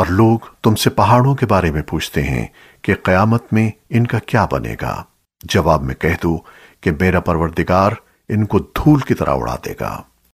اور لوگ تم سے پہاڑوں کے بارے میں پوچھتے ہیں کہ قیامت میں ان کا کیا بنے گا۔ جواب میں کہہ دو کہ میرا پروردگار ان کو دھول کی طرح اڑا دے گا۔